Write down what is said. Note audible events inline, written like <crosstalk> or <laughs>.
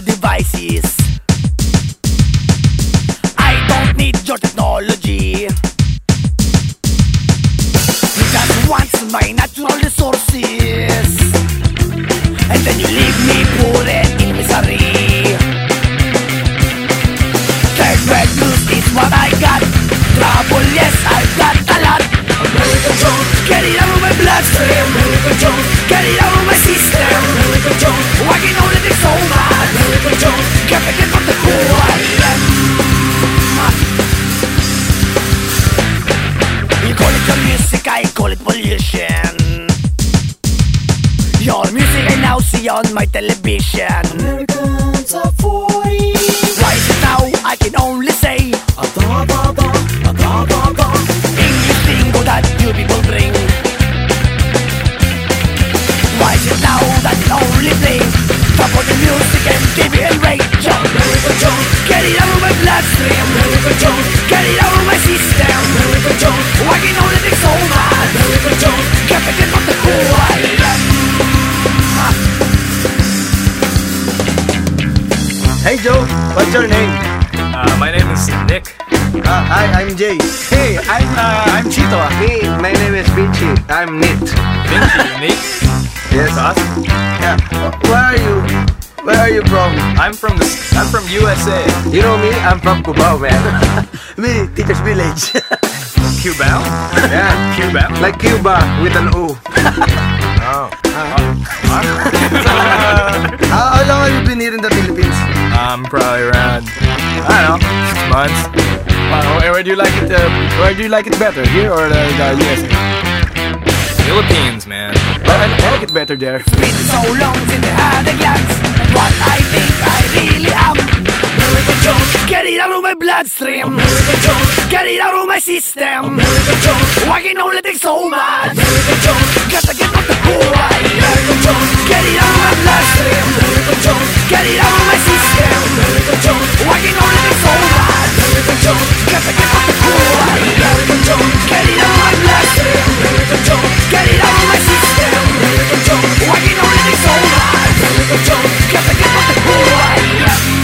devices. I don't need your technology. You just want my natural resources. Bloodstream. American Jones, get it out of my system. American Jones, can only take so much? American Jones, can't forget what the who I am. You call it your music, I call it pollution. Your music I now see on my television. Americans Jones, Get it out of my system. American Jones, Why can only take so much? American Jones. Can't forget what the who I. Hey Joe, what's your name? Uh, my name is Nick. Uh, hi, I'm Jay. Hey, I'm uh, I'm Chito. Me, my name is Vinci. I'm Nit. Vinci, Nick. <laughs> Yes. Awesome. Yeah. Where are you? Where are you from? I'm from the I'm from USA. You know me? I'm from Cubao, man. <laughs> me, Teacher's Village. <laughs> Cubao? yeah. Cubao? Like Cuba with an O. <laughs> Oh. How, how long have you been here in the Philippines? I'm probably around I don't know six months. Uh, where, where do you like it? Uh, where do you like it better, here or the, the USA? Philippines, man. I, I like it better there. bloodstream. Jones, get it out of my system. American Jones, why can only take so much? American Jones, gotta get off the pool. American Jones, get it out of my bloodstream. Get it out of my system. American Jones, why can only take so much? American Jones, gotta get off the pool. American Jones, get it out of my bloodstream. American Jones, get it out of my system. American Jones, why can only take so much? American Jones, gotta get off the pool.